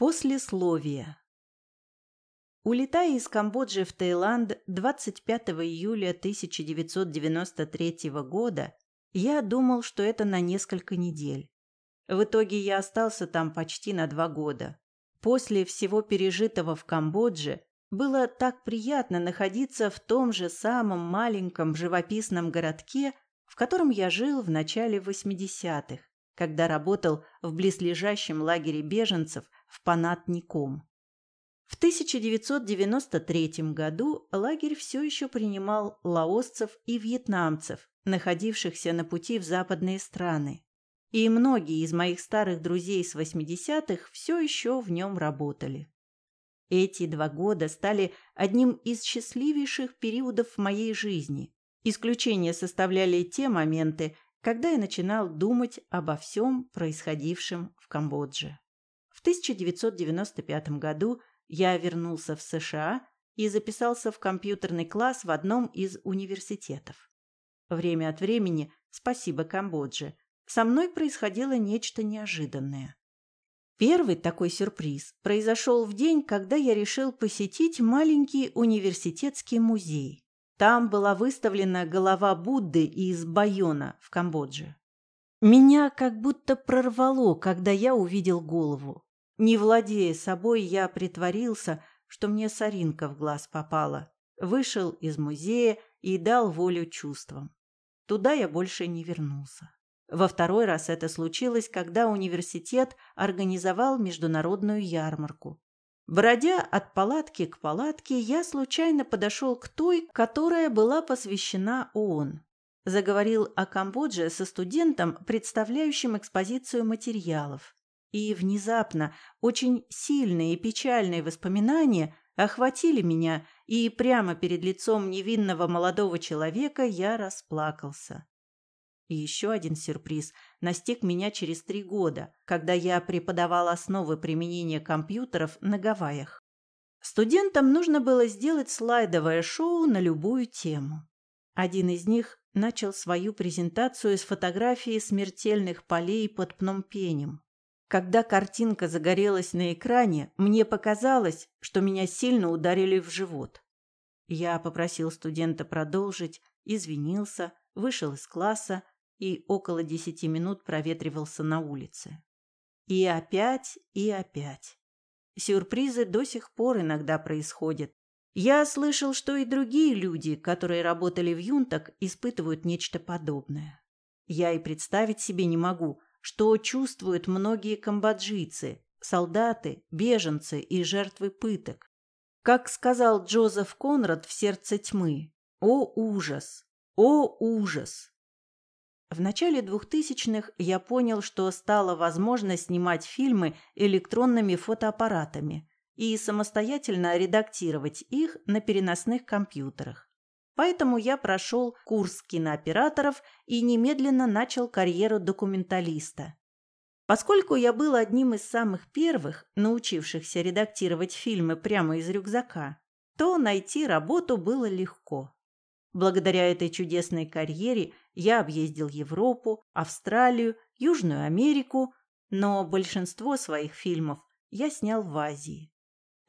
Послесловие. Улетая из Камбоджи в Таиланд 25 июля 1993 года, я думал, что это на несколько недель. В итоге я остался там почти на два года. После всего пережитого в Камбодже было так приятно находиться в том же самом маленьком живописном городке, в котором я жил в начале 80-х, когда работал в близлежащем лагере беженцев – в Панатником. В 1993 году лагерь все еще принимал лаосцев и вьетнамцев, находившихся на пути в западные страны. И многие из моих старых друзей с 80-х все еще в нем работали. Эти два года стали одним из счастливейших периодов в моей жизни. Исключение составляли те моменты, когда я начинал думать обо всем происходившем в Камбодже. В 1995 году я вернулся в США и записался в компьютерный класс в одном из университетов. Время от времени, спасибо Камбодже, со мной происходило нечто неожиданное. Первый такой сюрприз произошел в день, когда я решил посетить маленький университетский музей. Там была выставлена голова Будды из Байона в Камбодже. Меня как будто прорвало, когда я увидел голову. Не владея собой, я притворился, что мне соринка в глаз попала. Вышел из музея и дал волю чувствам. Туда я больше не вернулся. Во второй раз это случилось, когда университет организовал международную ярмарку. Бродя от палатки к палатке, я случайно подошел к той, которая была посвящена ООН. Заговорил о Камбодже со студентом, представляющим экспозицию материалов. И внезапно очень сильные и печальные воспоминания охватили меня, и прямо перед лицом невинного молодого человека я расплакался. И еще один сюрприз настиг меня через три года, когда я преподавал основы применения компьютеров на Гавайях. Студентам нужно было сделать слайдовое шоу на любую тему. Один из них начал свою презентацию с фотографии смертельных полей под Пномпенем. Когда картинка загорелась на экране, мне показалось, что меня сильно ударили в живот. Я попросил студента продолжить, извинился, вышел из класса и около десяти минут проветривался на улице. И опять, и опять. Сюрпризы до сих пор иногда происходят. Я слышал, что и другие люди, которые работали в юнтах, испытывают нечто подобное. Я и представить себе не могу – что чувствуют многие камбоджийцы, солдаты, беженцы и жертвы пыток. Как сказал Джозеф Конрад в «Сердце тьмы», «О ужас! О ужас!» В начале двухтысячных я понял, что стало возможно снимать фильмы электронными фотоаппаратами и самостоятельно редактировать их на переносных компьютерах. Поэтому я прошел курс кинооператоров и немедленно начал карьеру документалиста. Поскольку я был одним из самых первых, научившихся редактировать фильмы прямо из рюкзака, то найти работу было легко. Благодаря этой чудесной карьере я объездил Европу, Австралию, Южную Америку, но большинство своих фильмов я снял в Азии.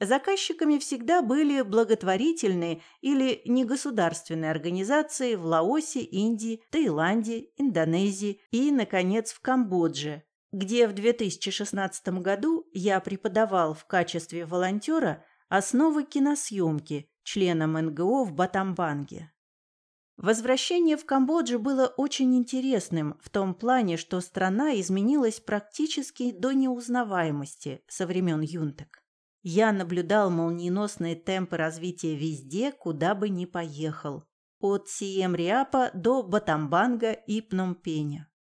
Заказчиками всегда были благотворительные или негосударственные организации в Лаосе, Индии, Таиланде, Индонезии и, наконец, в Камбодже, где в 2016 году я преподавал в качестве волонтера основы киносъемки членам НГО в Батамбанге. Возвращение в Камбоджу было очень интересным в том плане, что страна изменилась практически до неузнаваемости со времен юнток. Я наблюдал молниеносные темпы развития везде, куда бы ни поехал. От Сием-Риапа до Батамбанга и Пномпеня.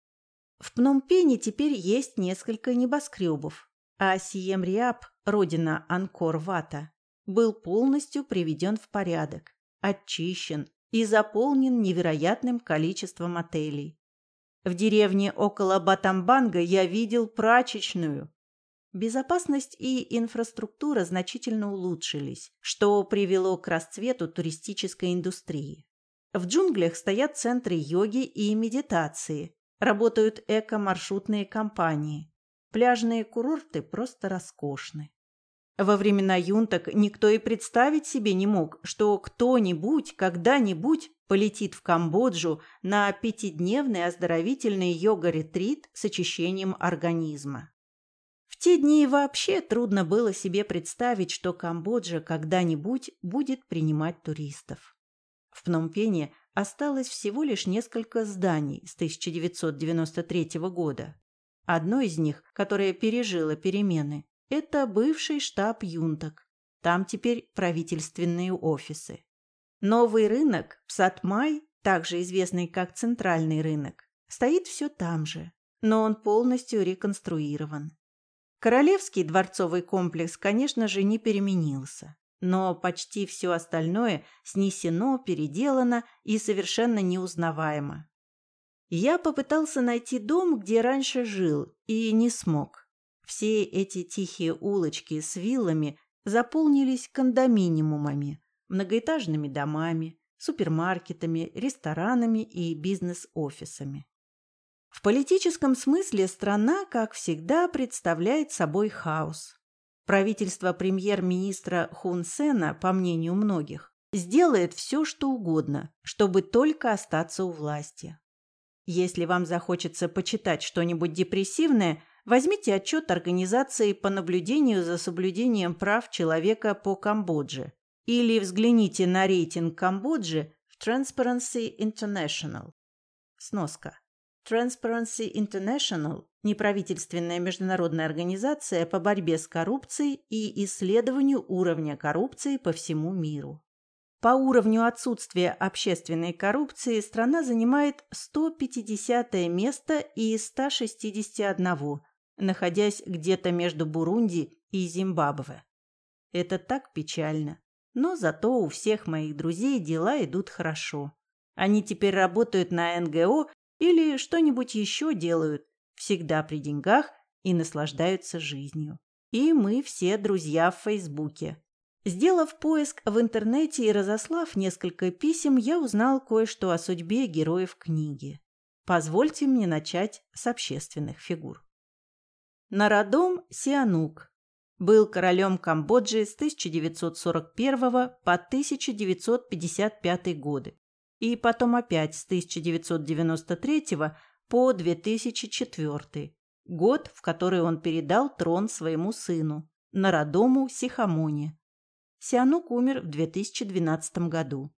В Пномпене теперь есть несколько небоскребов, а Сием-Риап, родина Анкор-Вата, был полностью приведен в порядок, очищен и заполнен невероятным количеством отелей. В деревне около Батамбанга я видел прачечную, Безопасность и инфраструктура значительно улучшились, что привело к расцвету туристической индустрии. В джунглях стоят центры йоги и медитации, работают эко-маршрутные компании. Пляжные курорты просто роскошны. Во времена юнток никто и представить себе не мог, что кто-нибудь когда-нибудь полетит в Камбоджу на пятидневный оздоровительный йога-ретрит с очищением организма. Те дни вообще трудно было себе представить, что Камбоджа когда-нибудь будет принимать туристов. В Пномпене осталось всего лишь несколько зданий с 1993 года. Одно из них, которое пережило перемены, это бывший штаб юнток. Там теперь правительственные офисы. Новый рынок, Псатмай, также известный как Центральный рынок, стоит все там же, но он полностью реконструирован. Королевский дворцовый комплекс, конечно же, не переменился, но почти все остальное снесено, переделано и совершенно неузнаваемо. Я попытался найти дом, где раньше жил, и не смог. Все эти тихие улочки с виллами заполнились кондоминиумами, многоэтажными домами, супермаркетами, ресторанами и бизнес-офисами. В политическом смысле страна, как всегда, представляет собой хаос. Правительство премьер-министра Хун Сена, по мнению многих, сделает все, что угодно, чтобы только остаться у власти. Если вам захочется почитать что-нибудь депрессивное, Возьмите отчет Организации по наблюдению за соблюдением прав человека по Камбодже или взгляните на рейтинг Камбоджи в Transparency International. Сноска. Transparency International – неправительственная международная организация по борьбе с коррупцией и исследованию уровня коррупции по всему миру. По уровню отсутствия общественной коррупции страна занимает 150 место из 161, находясь где-то между Бурунди и Зимбабве. Это так печально. Но зато у всех моих друзей дела идут хорошо. Они теперь работают на НГО или что-нибудь еще делают, всегда при деньгах и наслаждаются жизнью. И мы все друзья в Фейсбуке. Сделав поиск в интернете и разослав несколько писем, я узнал кое-что о судьбе героев книги. Позвольте мне начать с общественных фигур. Народом Сианук был королем Камбоджи с 1941 по 1955 годы и потом опять с 1993 по 2004 год, в который он передал трон своему сыну, Народому Сихамоне. Сианук умер в 2012 году.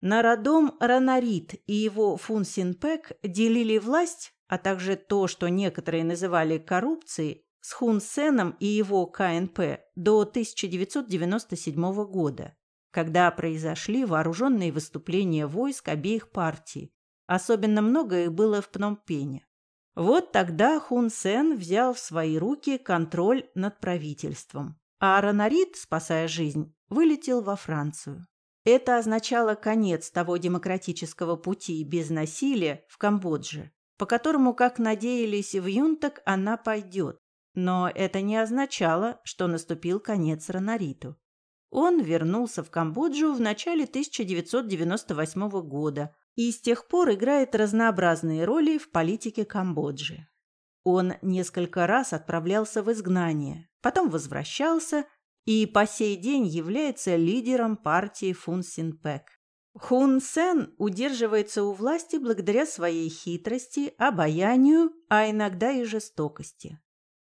Народом Ранарит и его Фун Синпек делили власть а также то, что некоторые называли коррупцией, с Хун Сеном и его КНП до 1997 года, когда произошли вооруженные выступления войск обеих партий. Особенно много их было в Пномпене. Вот тогда Хун Сен взял в свои руки контроль над правительством, а Ранарит, спасая жизнь, вылетел во Францию. Это означало конец того демократического пути без насилия в Камбодже, по которому, как надеялись в Юнтак, она пойдет. Но это не означало, что наступил конец Ранариту. Он вернулся в Камбоджу в начале 1998 года и с тех пор играет разнообразные роли в политике Камбоджи. Он несколько раз отправлялся в изгнание, потом возвращался и по сей день является лидером партии Фун Синпек. Хун Сен удерживается у власти благодаря своей хитрости, обаянию, а иногда и жестокости.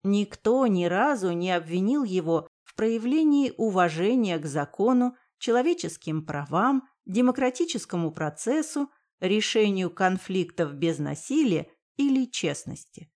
Никто ни разу не обвинил его в проявлении уважения к закону, человеческим правам, демократическому процессу, решению конфликтов без насилия или честности.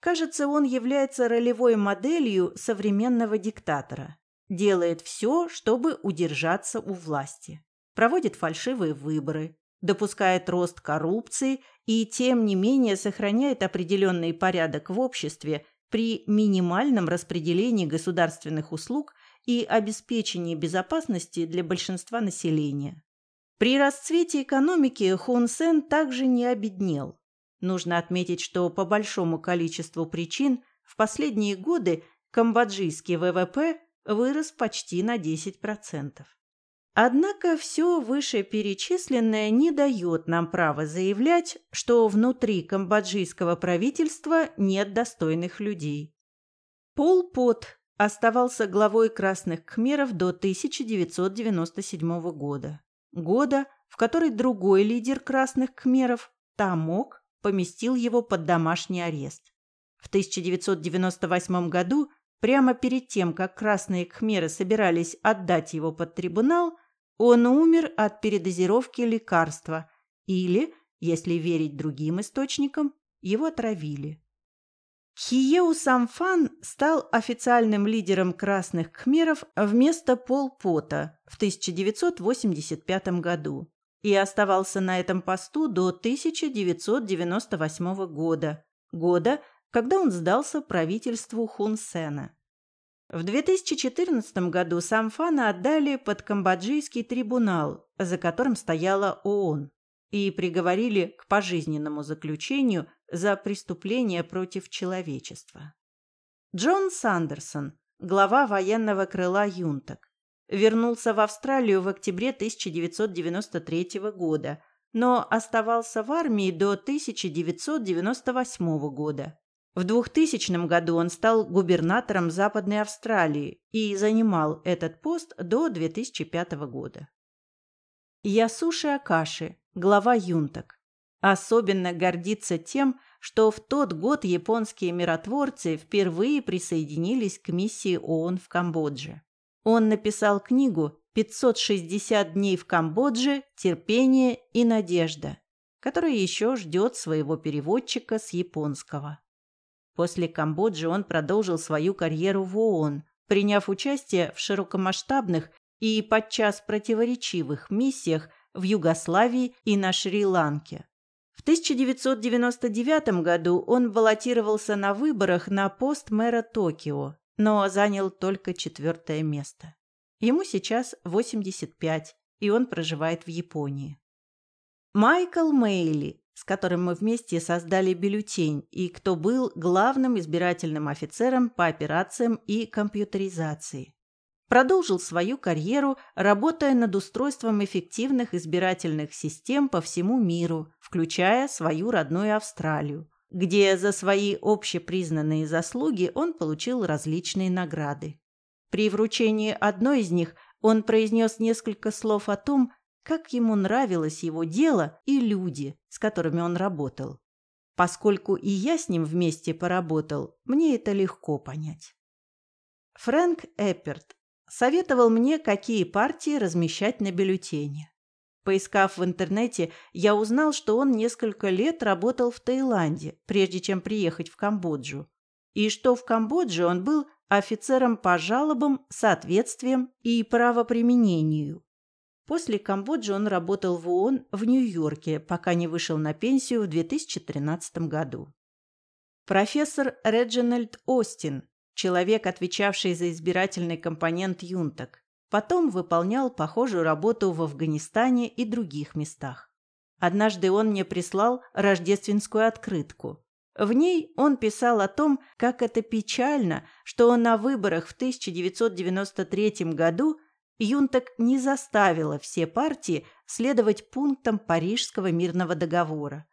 Кажется, он является ролевой моделью современного диктатора. Делает все, чтобы удержаться у власти проводит фальшивые выборы, допускает рост коррупции и, тем не менее, сохраняет определенный порядок в обществе при минимальном распределении государственных услуг и обеспечении безопасности для большинства населения. При расцвете экономики Хун Сен также не обеднел. Нужно отметить, что по большому количеству причин в последние годы камбоджийский ВВП вырос почти на 10%. Однако все вышеперечисленное не дает нам права заявлять, что внутри камбоджийского правительства нет достойных людей. Пол Пот оставался главой Красных Кхмеров до 1997 года. Года, в который другой лидер Красных Кхмеров, Тамок, поместил его под домашний арест. В 1998 году, прямо перед тем, как Красные Кхмеры собирались отдать его под трибунал, он умер от передозировки лекарства или, если верить другим источникам, его отравили. Хиеу Самфан стал официальным лидером красных кхмеров вместо Пол Пота в 1985 году и оставался на этом посту до 1998 года, года, когда он сдался правительству Хун Сена. В 2014 году Самфана отдали под камбоджийский трибунал, за которым стояла ООН, и приговорили к пожизненному заключению за преступление против человечества. Джон Сандерсон, глава военного крыла юнток, вернулся в Австралию в октябре 1993 года, но оставался в армии до 1998 года. В 2000 году он стал губернатором Западной Австралии и занимал этот пост до 2005 года. Ясуши Акаши, глава юнток, особенно гордится тем, что в тот год японские миротворцы впервые присоединились к миссии ООН в Камбодже. Он написал книгу «560 дней в Камбодже. Терпение и надежда», которая еще ждет своего переводчика с японского. После Камбоджи он продолжил свою карьеру в ООН, приняв участие в широкомасштабных и подчас противоречивых миссиях в Югославии и на Шри-Ланке. В 1999 году он баллотировался на выборах на пост мэра Токио, но занял только четвертое место. Ему сейчас 85, и он проживает в Японии. Майкл Мейли с которым мы вместе создали бюллетень и кто был главным избирательным офицером по операциям и компьютеризации. Продолжил свою карьеру, работая над устройством эффективных избирательных систем по всему миру, включая свою родную Австралию, где за свои общепризнанные заслуги он получил различные награды. При вручении одной из них он произнес несколько слов о том, как ему нравилось его дело и люди, с которыми он работал. Поскольку и я с ним вместе поработал, мне это легко понять. Фрэнк Эпперт советовал мне, какие партии размещать на бюллетене. Поискав в интернете, я узнал, что он несколько лет работал в Таиланде, прежде чем приехать в Камбоджу, и что в Камбодже он был офицером по жалобам, соответствиям и правоприменению. После Камбоджи он работал в ООН в Нью-Йорке, пока не вышел на пенсию в 2013 году. Профессор Реджинальд Остин, человек, отвечавший за избирательный компонент юнток, потом выполнял похожую работу в Афганистане и других местах. Однажды он мне прислал рождественскую открытку. В ней он писал о том, как это печально, что на выборах в 1993 году Юнтак не заставила все партии следовать пунктам Парижского мирного договора.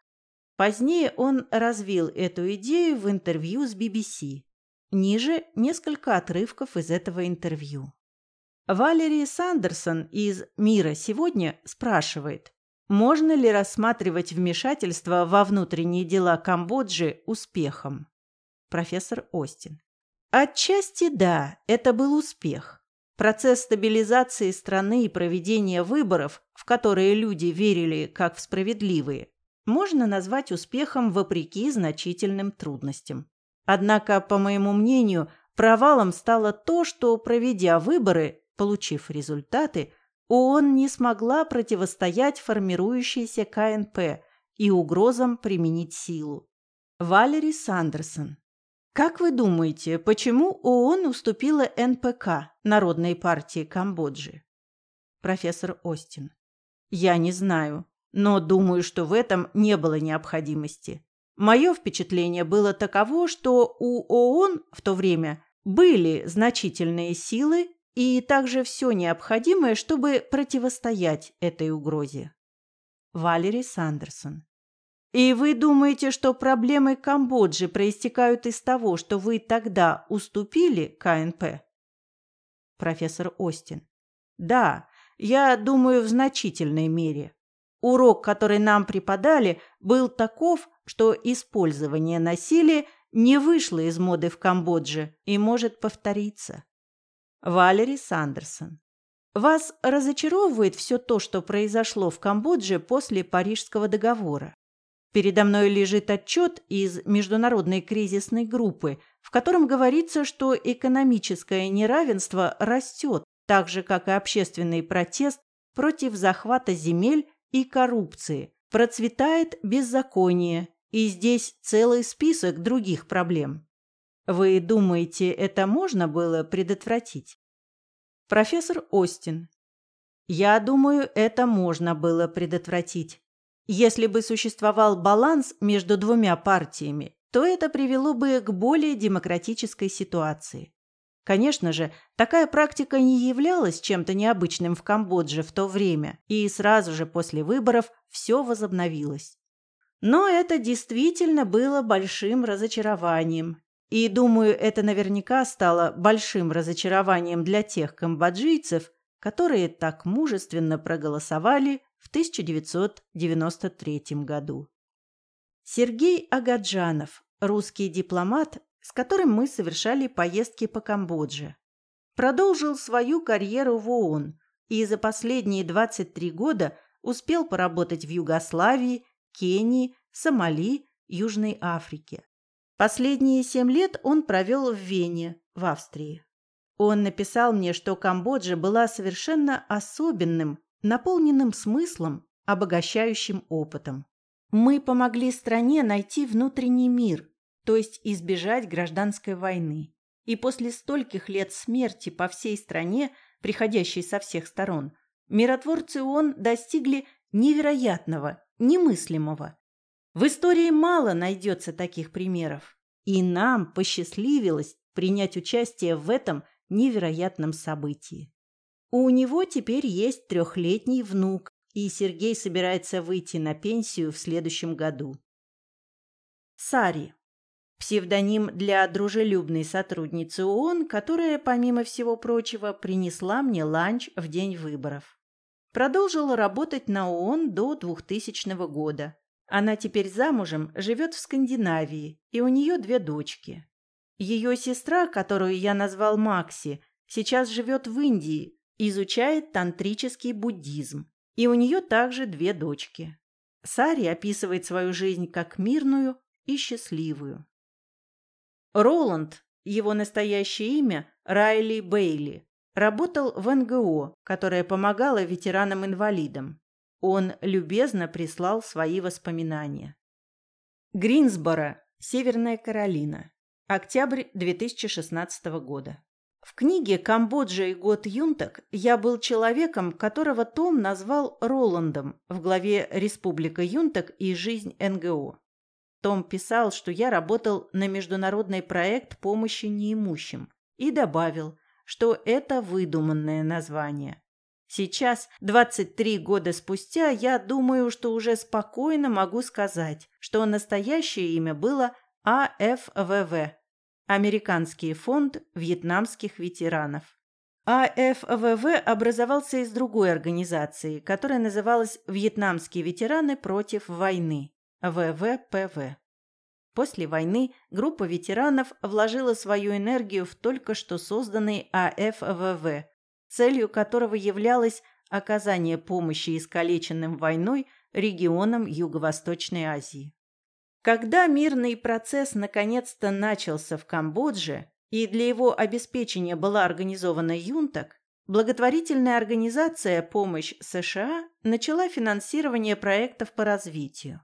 Позднее он развил эту идею в интервью с BBC. Ниже несколько отрывков из этого интервью. Валерий Сандерсон из «Мира сегодня» спрашивает, можно ли рассматривать вмешательство во внутренние дела Камбоджи успехом? Профессор Остин. Отчасти да, это был успех. Процесс стабилизации страны и проведения выборов, в которые люди верили как в справедливые, можно назвать успехом вопреки значительным трудностям. Однако, по моему мнению, провалом стало то, что, проведя выборы, получив результаты, ООН не смогла противостоять формирующейся КНП и угрозам применить силу. Валери Сандерсон как вы думаете, почему ООН уступила НПК, Народной партии Камбоджи? Профессор Остин. Я не знаю, но думаю, что в этом не было необходимости. Мое впечатление было таково, что у ООН в то время были значительные силы и также все необходимое, чтобы противостоять этой угрозе. Валерий Сандерсон. И вы думаете, что проблемы Камбоджи проистекают из того, что вы тогда уступили КНП? Профессор Остин. Да, я думаю, в значительной мере. Урок, который нам преподали, был таков, что использование насилия не вышло из моды в Камбодже и может повториться. Валери Сандерсон. Вас разочаровывает все то, что произошло в Камбодже после Парижского договора? Передо мной лежит отчет из международной кризисной группы, в котором говорится, что экономическое неравенство растет, так же, как и общественный протест против захвата земель и коррупции, процветает беззаконие, и здесь целый список других проблем. Вы думаете, это можно было предотвратить? Профессор Остин. Я думаю, это можно было предотвратить. Если бы существовал баланс между двумя партиями, то это привело бы к более демократической ситуации. Конечно же, такая практика не являлась чем-то необычным в Камбодже в то время, и сразу же после выборов все возобновилось. Но это действительно было большим разочарованием. И, думаю, это наверняка стало большим разочарованием для тех камбоджийцев, которые так мужественно проголосовали в 1993 году. Сергей Агаджанов, русский дипломат, с которым мы совершали поездки по Камбодже. Продолжил свою карьеру в ООН и за последние 23 года успел поработать в Югославии, Кении, Сомали, Южной Африке. Последние семь лет он провел в Вене, в Австрии. Он написал мне, что Камбоджа была совершенно особенным, наполненным смыслом, обогащающим опытом. Мы помогли стране найти внутренний мир, то есть избежать гражданской войны. И после стольких лет смерти по всей стране, приходящей со всех сторон, миротворцы ООН достигли невероятного, немыслимого. В истории мало найдется таких примеров. И нам посчастливилось принять участие в этом невероятном событии. У него теперь есть трехлетний внук, и Сергей собирается выйти на пенсию в следующем году. Сари. Псевдоним для дружелюбной сотрудницы ООН, которая, помимо всего прочего, принесла мне ланч в день выборов. Продолжила работать на ООН до 2000 года. Она теперь замужем, живет в Скандинавии, и у нее две дочки. Ее сестра, которую я назвал Макси, сейчас живет в Индии, изучает тантрический буддизм, и у нее также две дочки. Сари описывает свою жизнь как мирную и счастливую. Роланд, его настоящее имя Райли Бейли, работал в НГО, которая помогала ветеранам-инвалидам. Он любезно прислал свои воспоминания. Гринсборо, Северная Каролина. Октябрь 2016 года. В книге «Камбоджа и год юнток» я был человеком, которого Том назвал Роландом в главе «Республика юнток и жизнь НГО». Том писал, что я работал на международный проект помощи неимущим и добавил, что это выдуманное название. Сейчас, 23 года спустя, я думаю, что уже спокойно могу сказать, что настоящее имя было АФВВ – Американский фонд вьетнамских ветеранов. АФВВ образовался из другой организации, которая называлась «Вьетнамские ветераны против войны». ВВПВ. После войны группа ветеранов вложила свою энергию в только что созданный АФВВ, целью которого являлось оказание помощи искалеченным войной регионам Юго-Восточной Азии. Когда мирный процесс наконец-то начался в Камбодже и для его обеспечения была организована ЮНТАК, благотворительная организация «Помощь США» начала финансирование проектов по развитию.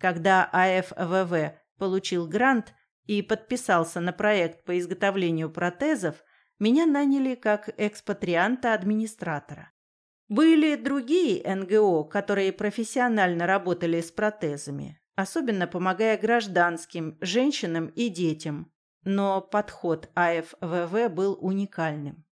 Когда АФВВ получил грант и подписался на проект по изготовлению протезов, меня наняли как экспатрианта-администратора. Были другие НГО, которые профессионально работали с протезами, особенно помогая гражданским, женщинам и детям. Но подход АФВВ был уникальным.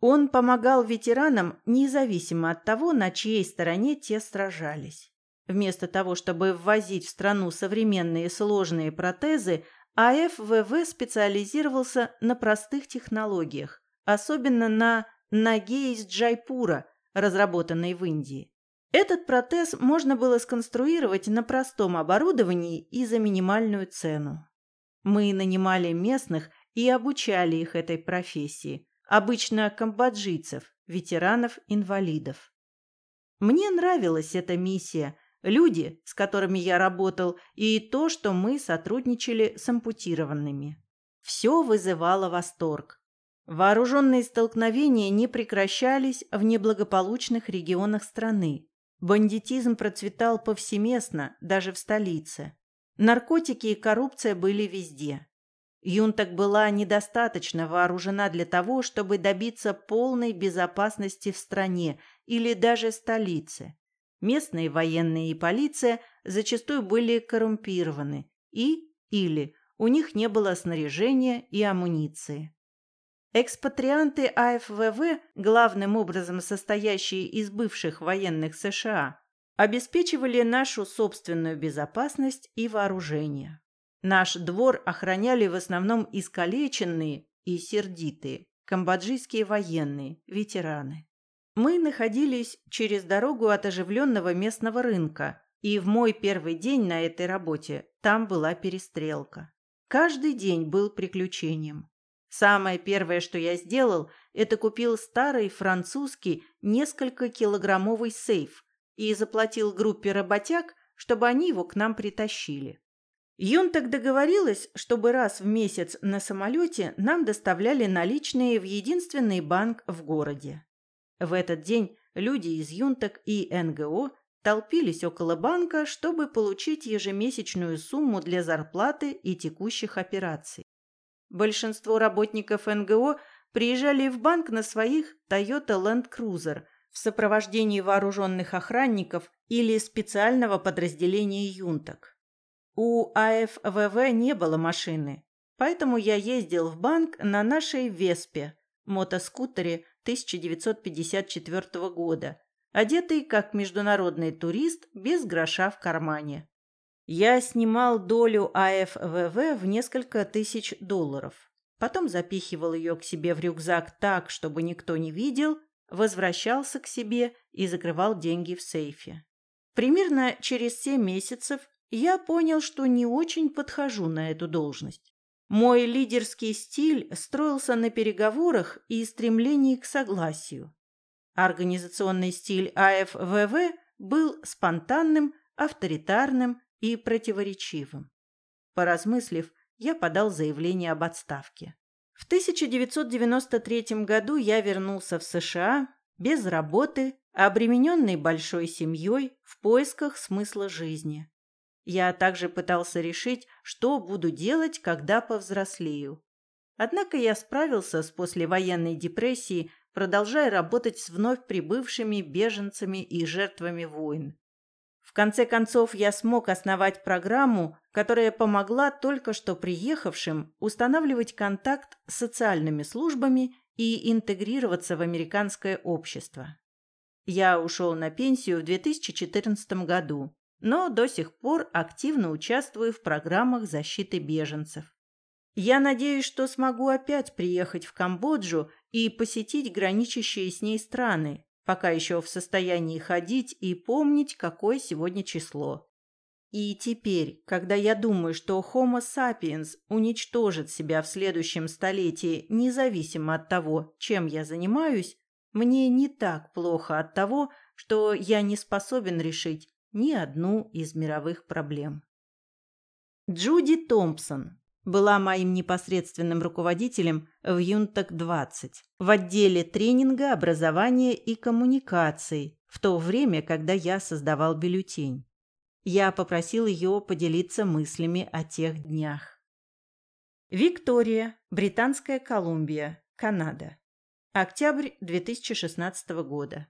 Он помогал ветеранам независимо от того, на чьей стороне те сражались. Вместо того, чтобы ввозить в страну современные сложные протезы, АФВВ специализировался на простых технологиях, особенно на ноге из Джайпура, разработанной в Индии. Этот протез можно было сконструировать на простом оборудовании и за минимальную цену. Мы нанимали местных и обучали их этой профессии, обычно камбоджийцев, ветеранов-инвалидов. Мне нравилась эта миссия, люди, с которыми я работал, и то, что мы сотрудничали с ампутированными. Все вызывало восторг. Вооруженные столкновения не прекращались в неблагополучных регионах страны. Бандитизм процветал повсеместно, даже в столице. Наркотики и коррупция были везде. Юнтак была недостаточно вооружена для того, чтобы добиться полной безопасности в стране или даже столице. Местные военные и полиция зачастую были коррумпированы и или у них не было снаряжения и амуниции. Экспатрианты АФВВ, главным образом состоящие из бывших военных США, обеспечивали нашу собственную безопасность и вооружение. Наш двор охраняли в основном искалеченные и сердитые камбоджийские военные, ветераны. Мы находились через дорогу от оживленного местного рынка, и в мой первый день на этой работе там была перестрелка. Каждый день был приключением. Самое первое, что я сделал, это купил старый французский несколько килограммовый сейф и заплатил группе работяг, чтобы они его к нам притащили. Юн так договорилась, чтобы раз в месяц на самолете нам доставляли наличные в единственный банк в городе. В этот день люди из Юнтак и НГО толпились около банка, чтобы получить ежемесячную сумму для зарплаты и текущих операций. Большинство работников НГО приезжали в банк на своих Toyota Land Cruiser в сопровождении вооруженных охранников или специального подразделения юнток. У АФВВ не было машины, поэтому я ездил в банк на нашей Веспе, мотоскутере 1954 года, одетый как международный турист без гроша в кармане. Я снимал долю АФВВ в несколько тысяч долларов. Потом запихивал ее к себе в рюкзак так, чтобы никто не видел, возвращался к себе и закрывал деньги в сейфе. Примерно через семь месяцев я понял, что не очень подхожу на эту должность. Мой лидерский стиль строился на переговорах и стремлении к согласию. Организационный стиль АФВВ был спонтанным, авторитарным и противоречивым. Поразмыслив, я подал заявление об отставке. В 1993 году я вернулся в США без работы, обремененный большой семьей в поисках смысла жизни. Я также пытался решить, что буду делать, когда повзрослею. Однако я справился с послевоенной депрессией, продолжая работать с вновь прибывшими беженцами и жертвами войн. Конце концов, я смог основать программу, которая помогла только что приехавшим устанавливать контакт с социальными службами и интегрироваться в американское общество. Я ушел на пенсию в 2014 году, но до сих пор активно участвую в программах защиты беженцев. Я надеюсь, что смогу опять приехать в Камбоджу и посетить граничащие с ней страны, пока еще в состоянии ходить и помнить, какое сегодня число. И теперь, когда я думаю, что Homo sapiens уничтожит себя в следующем столетии, независимо от того, чем я занимаюсь, мне не так плохо от того, что я не способен решить ни одну из мировых проблем. Джуди Томпсон, была моим непосредственным руководителем в Юнтак-20 в отделе тренинга, образования и коммуникаций в то время, когда я создавал бюллетень. Я попросил ее поделиться мыслями о тех днях. Виктория, Британская Колумбия, Канада. Октябрь 2016 года.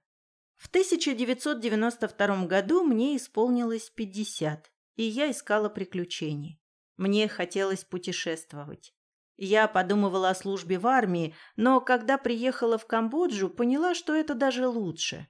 В 1992 году мне исполнилось 50, и я искала приключений. Мне хотелось путешествовать. Я подумывала о службе в армии, но когда приехала в Камбоджу, поняла, что это даже лучше.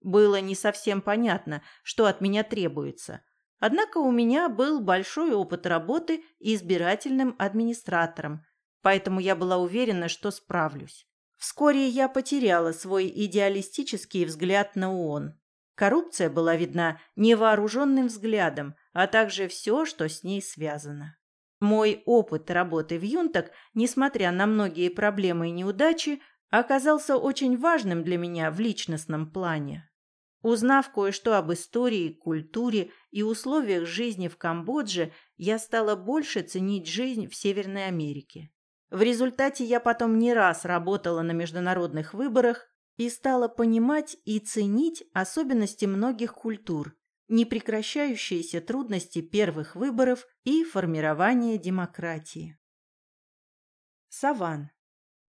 Было не совсем понятно, что от меня требуется. Однако у меня был большой опыт работы избирательным администратором, поэтому я была уверена, что справлюсь. Вскоре я потеряла свой идеалистический взгляд на ООН. Коррупция была видна невооруженным взглядом, а также все, что с ней связано. Мой опыт работы в Юнтак, несмотря на многие проблемы и неудачи, оказался очень важным для меня в личностном плане. Узнав кое-что об истории, культуре и условиях жизни в Камбодже, я стала больше ценить жизнь в Северной Америке. В результате я потом не раз работала на международных выборах и стала понимать и ценить особенности многих культур, непрекращающиеся трудности первых выборов и формирование демократии. Саван.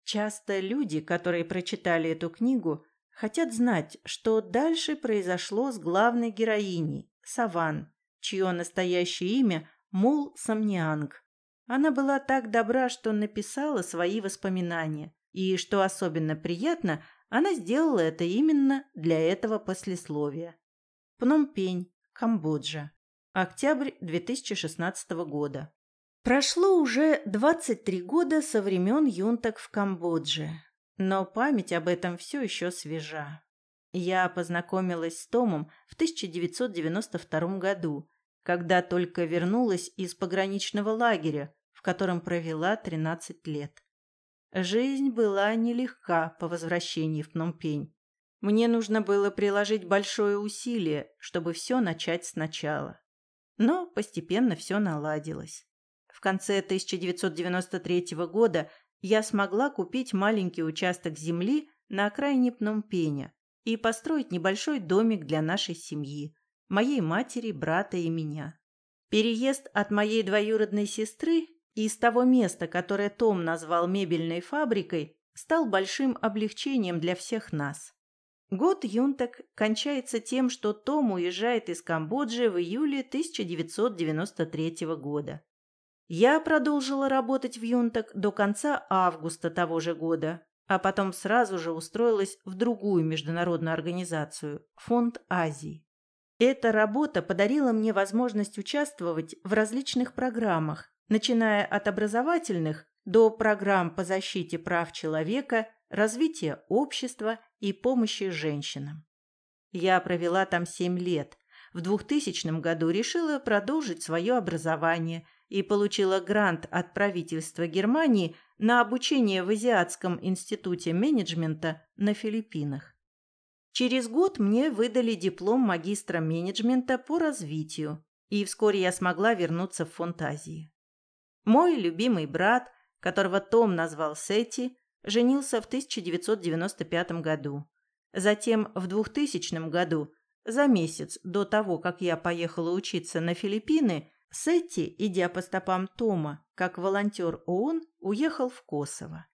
Часто люди, которые прочитали эту книгу, хотят знать, что дальше произошло с главной героиней, Саван, чье настоящее имя Мул Самнианг. Она была так добра, что написала свои воспоминания, и, что особенно приятно, она сделала это именно для этого послесловия. Пномпень, Камбоджа. Октябрь 2016 года. Прошло уже 23 года со времен юнток в Камбодже, но память об этом все еще свежа. Я познакомилась с Томом в 1992 году, когда только вернулась из пограничного лагеря, в котором провела 13 лет. Жизнь была нелегка по возвращении в Пномпень. Мне нужно было приложить большое усилие, чтобы все начать сначала. Но постепенно все наладилось. В конце 1993 года я смогла купить маленький участок земли на окраине Пномпеня и построить небольшой домик для нашей семьи, моей матери, брата и меня. Переезд от моей двоюродной сестры из того места, которое Том назвал мебельной фабрикой, стал большим облегчением для всех нас. Год Юнтак кончается тем, что Том уезжает из Камбоджи в июле 1993 года. Я продолжила работать в Юнтак до конца августа того же года, а потом сразу же устроилась в другую международную организацию – Фонд Азии. Эта работа подарила мне возможность участвовать в различных программах, начиная от образовательных до программ по защите прав человека, развития общества и помощи женщинам. Я провела там семь лет. В 2000 году решила продолжить свое образование и получила грант от правительства Германии на обучение в Азиатском институте менеджмента на Филиппинах. Через год мне выдали диплом магистра менеджмента по развитию, и вскоре я смогла вернуться в фонд Азии. Мой любимый брат, которого Том назвал Сетти, женился в 1995 году. Затем в 2000 году, за месяц до того, как я поехала учиться на Филиппины, Сетти, идя по стопам Тома, как волонтер ООН, уехал в Косово.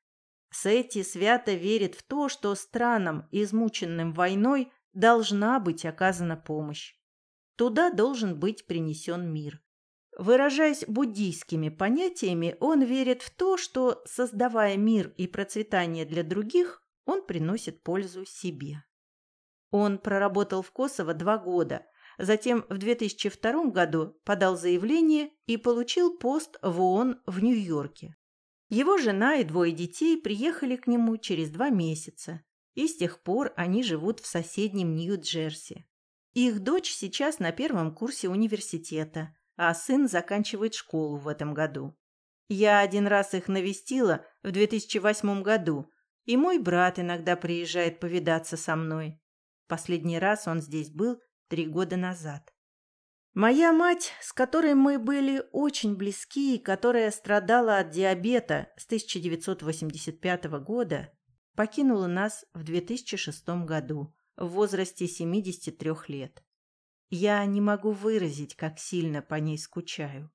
Сетти свято верит в то, что странам, измученным войной, должна быть оказана помощь. Туда должен быть принесен мир. Выражаясь буддийскими понятиями, он верит в то, что, создавая мир и процветание для других, он приносит пользу себе. Он проработал в Косово два года, затем в 2002 году подал заявление и получил пост в ООН в Нью-Йорке. Его жена и двое детей приехали к нему через два месяца, и с тех пор они живут в соседнем Нью-Джерси. Их дочь сейчас на первом курсе университета – а сын заканчивает школу в этом году. Я один раз их навестила в 2008 году, и мой брат иногда приезжает повидаться со мной. Последний раз он здесь был три года назад. Моя мать, с которой мы были очень близки и которая страдала от диабета с 1985 года, покинула нас в 2006 году в возрасте 73 лет. Я не могу выразить, как сильно по ней скучаю.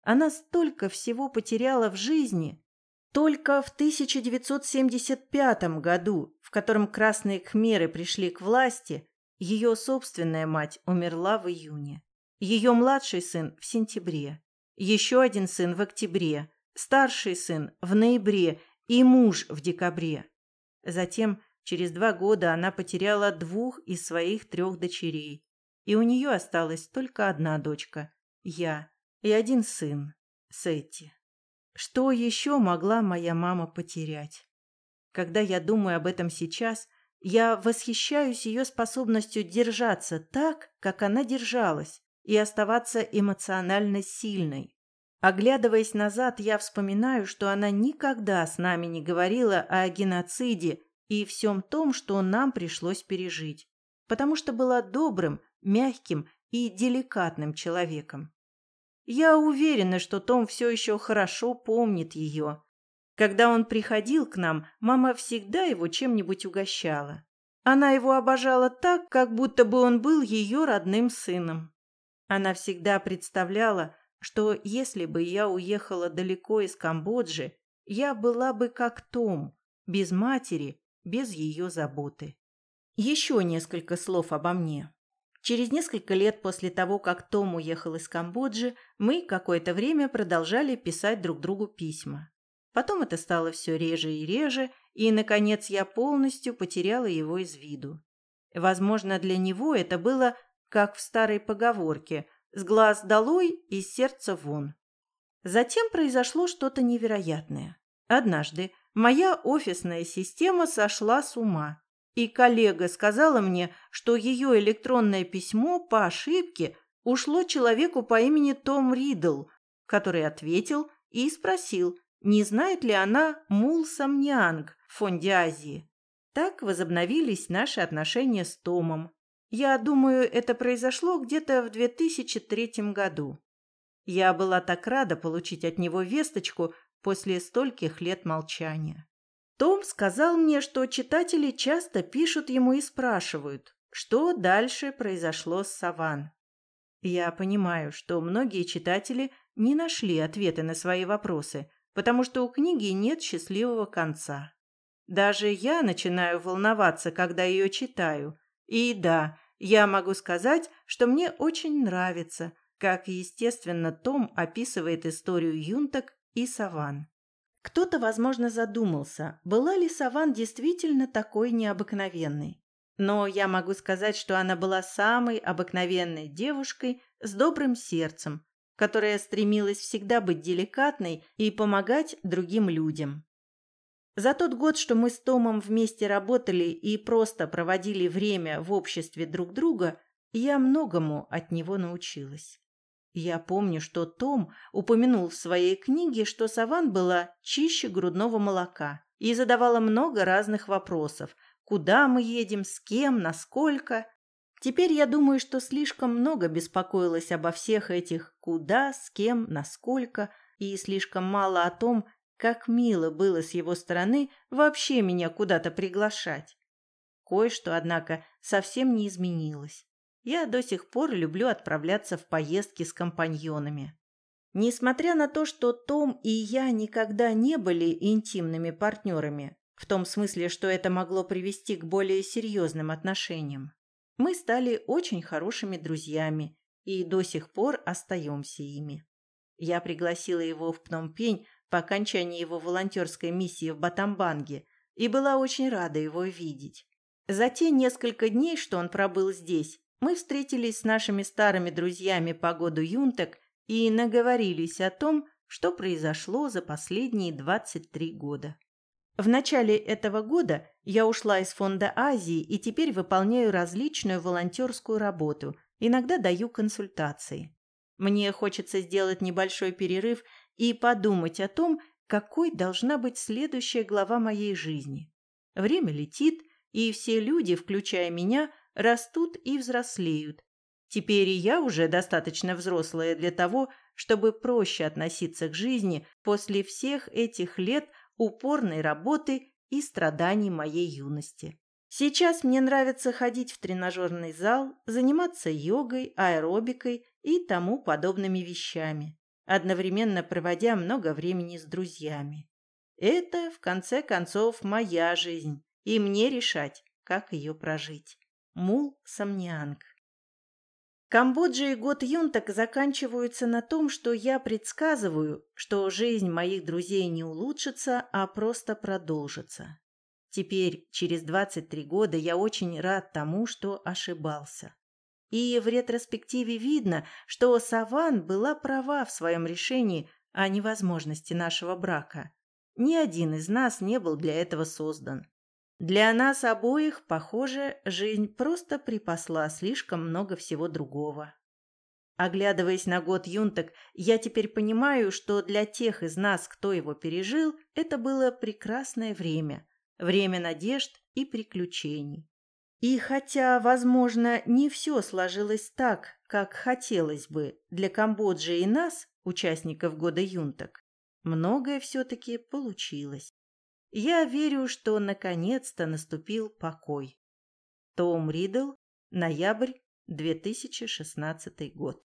Она столько всего потеряла в жизни. Только в 1975 году, в котором красные кхмеры пришли к власти, ее собственная мать умерла в июне. Ее младший сын в сентябре. Еще один сын в октябре. Старший сын в ноябре и муж в декабре. Затем Через два года она потеряла двух из своих трех дочерей, и у нее осталась только одна дочка – я, и один сын – Сетти. Что еще могла моя мама потерять? Когда я думаю об этом сейчас, я восхищаюсь ее способностью держаться так, как она держалась, и оставаться эмоционально сильной. Оглядываясь назад, я вспоминаю, что она никогда с нами не говорила о геноциде и всем том, что нам пришлось пережить, потому что была добрым, мягким и деликатным человеком. Я уверена, что Том все еще хорошо помнит ее. Когда он приходил к нам, мама всегда его чем-нибудь угощала. Она его обожала так, как будто бы он был ее родным сыном. Она всегда представляла, что если бы я уехала далеко из Камбоджи, я была бы как Том, без матери, без ее заботы. Еще несколько слов обо мне. Через несколько лет после того, как Том уехал из Камбоджи, мы какое-то время продолжали писать друг другу письма. Потом это стало все реже и реже, и, наконец, я полностью потеряла его из виду. Возможно, для него это было, как в старой поговорке «с глаз долой, из сердца вон». Затем произошло что-то невероятное. Однажды моя офисная система сошла с ума. И коллега сказала мне, что ее электронное письмо по ошибке ушло человеку по имени Том Ридл, который ответил и спросил, не знает ли она Мул Самнянг в Фонде Азии. Так возобновились наши отношения с Томом. Я думаю, это произошло где-то в 2003 году. Я была так рада получить от него весточку после стольких лет молчания. Том сказал мне, что читатели часто пишут ему и спрашивают, что дальше произошло с Саван. Я понимаю, что многие читатели не нашли ответы на свои вопросы, потому что у книги нет счастливого конца. Даже я начинаю волноваться, когда ее читаю. И да, я могу сказать, что мне очень нравится, как естественно Том описывает историю юнток и саван. Кто-то, возможно, задумался, была ли Саван действительно такой необыкновенной. Но я могу сказать, что она была самой обыкновенной девушкой с добрым сердцем, которая стремилась всегда быть деликатной и помогать другим людям. За тот год, что мы с Томом вместе работали и просто проводили время в обществе друг друга, я многому от него научилась. Я помню, что Том упомянул в своей книге, что Саван была чище грудного молока и задавала много разных вопросов. Куда мы едем, с кем, насколько? Теперь я думаю, что слишком много беспокоилась обо всех этих «куда», «с кем», «насколько» и слишком мало о том, как мило было с его стороны вообще меня куда-то приглашать. Кое-что, однако, совсем не изменилось я до сих пор люблю отправляться в поездки с компаньонами. Несмотря на то, что Том и я никогда не были интимными партнерами, в том смысле, что это могло привести к более серьезным отношениям, мы стали очень хорошими друзьями и до сих пор остаемся ими. Я пригласила его в Пномпень по окончании его волонтерской миссии в Батамбанге и была очень рада его видеть. За те несколько дней, что он пробыл здесь, мы встретились с нашими старыми друзьями по году юнток и наговорились о том, что произошло за последние 23 года. В начале этого года я ушла из Фонда Азии и теперь выполняю различную волонтерскую работу, иногда даю консультации. Мне хочется сделать небольшой перерыв и подумать о том, какой должна быть следующая глава моей жизни. Время летит, и все люди, включая меня, растут и взрослеют. Теперь и я уже достаточно взрослая для того, чтобы проще относиться к жизни после всех этих лет упорной работы и страданий моей юности. Сейчас мне нравится ходить в тренажерный зал, заниматься йогой, аэробикой и тому подобными вещами, одновременно проводя много времени с друзьями. Это, в конце концов, моя жизнь, и мне решать, как ее прожить. Мул Самнианг. Камбоджа и год юнток заканчиваются на том, что я предсказываю, что жизнь моих друзей не улучшится, а просто продолжится. Теперь, через 23 года, я очень рад тому, что ошибался. И в ретроспективе видно, что Саван была права в своем решении о невозможности нашего брака. Ни один из нас не был для этого создан. Для нас обоих, похоже, жизнь просто припасла слишком много всего другого. Оглядываясь на год юнток, я теперь понимаю, что для тех из нас, кто его пережил, это было прекрасное время. Время надежд и приключений. И хотя, возможно, не все сложилось так, как хотелось бы для Камбоджи и нас, участников года юнток, многое все-таки получилось. Я верю, что наконец-то наступил покой. Том Ридл, ноябрь 2016 год.